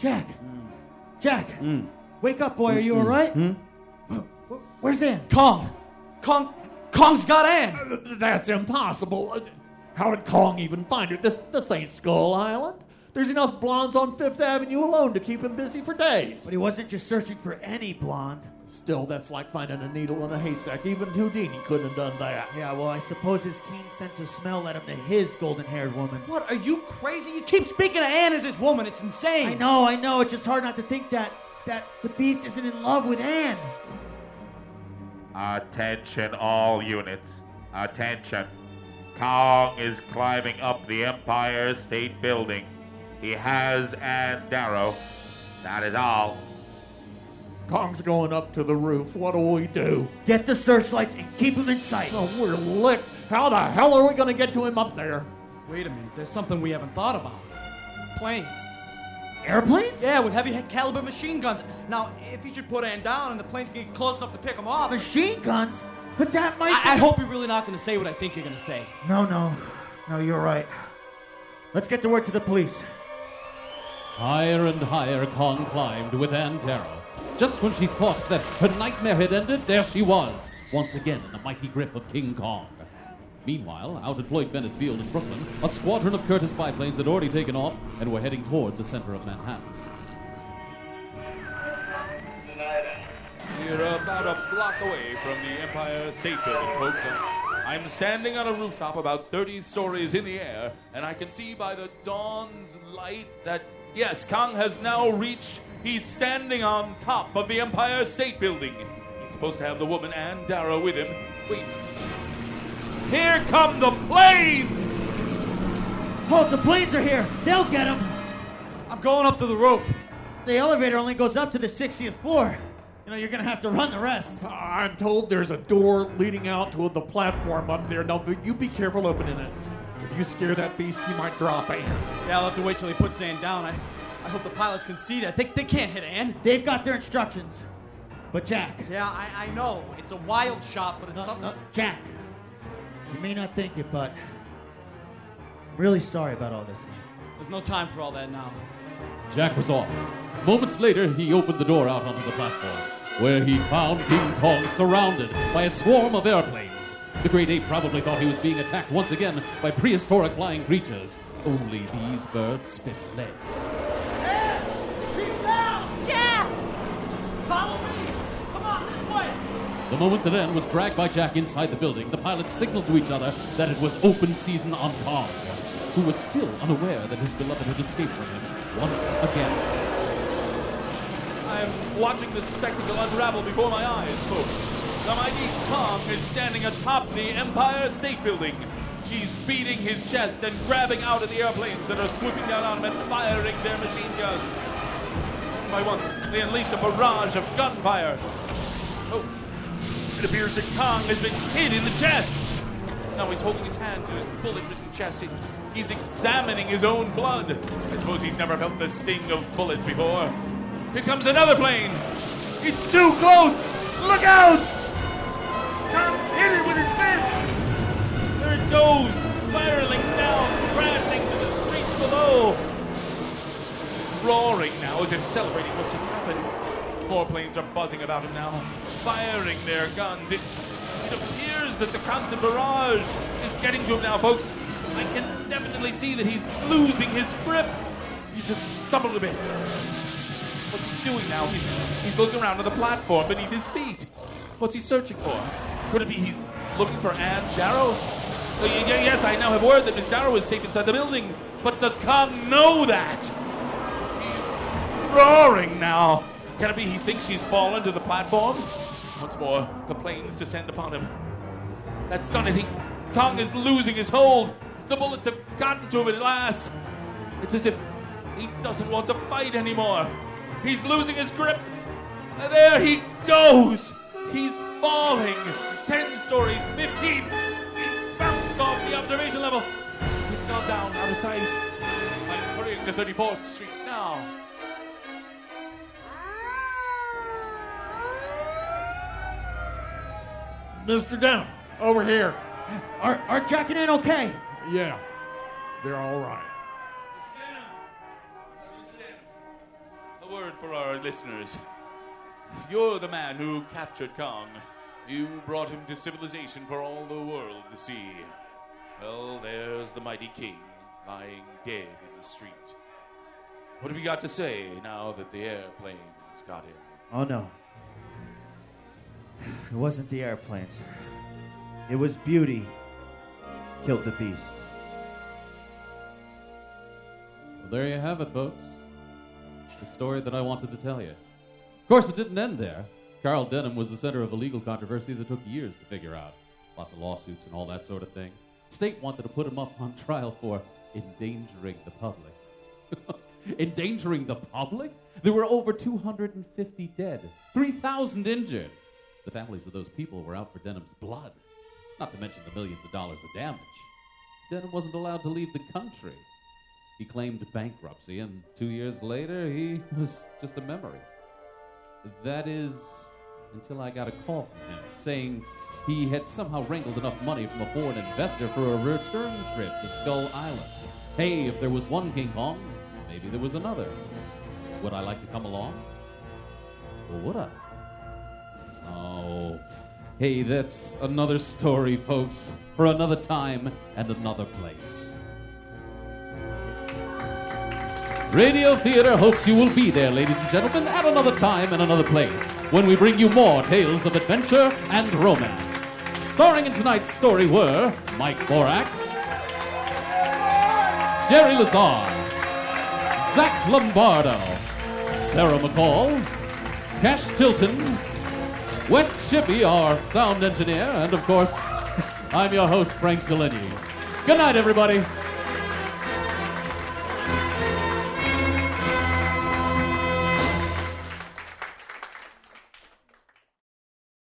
Jack. Hmm. Jack. Hmm. Wake up, boy. Are hmm, you all right? Wh- Where's Ann? Kong! Kong! Kong's got Ann! Uh, that's impossible. Uh, how did Kong even find her? This, this ain't Skull Island. There's enough blondes on Fifth Avenue alone to keep him busy for days. But he wasn't just searching for any blonde. Still, that's like finding a needle in a haystack. Even Houdini couldn't have done that. Yeah, well, I suppose his keen sense of smell led him to his golden haired woman. What, are you crazy? You keep speaking of Ann as this woman. It's insane. I know, I know. It's just hard not to think that that the beast isn't in love with Ann. Attention, all units. Attention. Kong is climbing up the Empire State Building. He has Ann Darrow. That is all. Kong's going up to the roof. What do we do? Get the searchlights and keep him in sight. Oh, we're licked. How the hell are we going to get to him up there? Wait a minute. There's something we haven't thought about. Planes. Airplanes? Yeah, with heavy caliber machine guns. Now, if he should put Ann down and the planes can get close enough to pick him off. Machine guns? But that might. I, I hope you're really not going to say what I think you're going to say. No, no, no. You're right. Let's get to word to the police. Higher and higher Kong climbed with Ann Darrow. Just when she thought that her nightmare had ended, there she was, once again in the mighty grip of King Kong. Meanwhile, out at Floyd Bennett Field in Brooklyn, a squadron of Curtiss biplanes had already taken off and were heading toward the center of Manhattan. We're about a block away from the Empire State Building, folks. I'm standing on a rooftop about 30 stories in the air, and I can see by the dawn's light that, yes, Kong has now reached. He's standing on top of the Empire State Building. He's supposed to have the woman Ann Darrow with him. Wait. Here come the planes! Oh, the planes are here. They'll get him. I'm going up to the roof. The elevator only goes up to the 60th floor. You know, you're gonna have to run the rest. I'm told there's a door leading out to the platform up there. Now, you be careful opening it. If you scare that beast, he might drop Ann. Yeah, I'll have to wait till he puts Ann down. I, I hope the pilots can see that. They, they can't hit Ann. They've got their instructions. But Jack, Yeah, I, I know. It's a wild shot, but it's no, something. no, Jack, you may not think it, but I'm really sorry about all this. There's no time for all that now. Jack was off. Moments later, he opened the door out onto the platform, where he found King Kong surrounded by a swarm of airplanes. The great ape probably thought he was being attacked once again by prehistoric flying creatures. Only these birds spit lead. Jack! Follow me! Come on, this way! The moment the Ann was dragged by Jack inside the building, the pilots signaled to each other that it was open season on Kong, who was still unaware that his beloved had escaped from him once again. I'm watching this spectacle unravel before my eyes, folks. The mighty Kong is standing atop the Empire State Building. He's beating his chest and grabbing out of the airplanes that are swooping down on him and firing their machine guns. One by one, they unleash a barrage of gunfire. Oh, it appears that Kong has been hit in the chest. Now he's holding his hand to his bullet-ridden chest. He's examining his own blood. I suppose he's never felt the sting of bullets before. Here comes another plane. It's too close. Look out! Kong's hit it with his fist. There it goes, spiraling down, crashing to the streets below. He's roaring now as if celebrating what's just happened. More planes are buzzing about him now, firing their guns. It, it appears that the constant barrage is getting to him now, folks. I can definitely see that he's losing his grip. He's just stumbled a bit. What's he doing now? He's, he's looking around on the platform beneath his feet. What's he searching for? Could it be he's looking for Ann Darrow? Uh, yes, I now have word that Miss Darrow is safe inside the building. But does Kong know that? He's roaring now. Can it be he thinks she's fallen to the platform? Once more, the planes descend upon him. That's done it. He, Kong is losing his hold. The bullets have gotten to him at last. It's as if he doesn't want to fight anymore. He's losing his grip. And there he goes. He's falling. Ten stories, fifteen. He's bounced off the observation level. He's gone down out of sight. I'm hurrying to 34th Street now. Mr. Down, over here. Are, are Jack and Ann okay? Yeah, they're all right. Mr. Denham, a word for our listeners. You're the man who captured Kong. You brought him to civilization for all the world to see. Well, there's the mighty king lying dead in the street. What have you got to say now that the airplanes got him? Oh no. It wasn't the airplanes. It was beauty killed the beast. Well, there you have it, folks. The story that I wanted to tell you. Of course, it didn't end there. Carl Denham was the center of a legal controversy that took years to figure out. Lots of lawsuits and all that sort of thing. State wanted to put him up on trial for endangering the public. endangering the public? There were over 250 dead, 3,000 injured. The families of those people were out for Denham's blood, not to mention the millions of dollars of damage. Denham wasn't allowed to leave the country. He claimed bankruptcy, and two years later, he was just a memory. That is, until I got a call from him saying he had somehow wrangled enough money from a foreign investor for a return trip to Skull Island. Hey, if there was one King Kong, maybe there was another. Would I like to come along? Or would I? Oh, hey, that's another story, folks, for another time and another place. Radio Theater hopes you will be there, ladies and gentlemen, at another time and another place when we bring you more tales of adventure and romance. Starring in tonight's story were Mike Borak, Jerry Lazar, Zach Lombardo, Sarah McCall, Cash Tilton, Wes Shippey, our sound engineer, and of course, I'm your host, Frank Zeleny. Good night, everybody.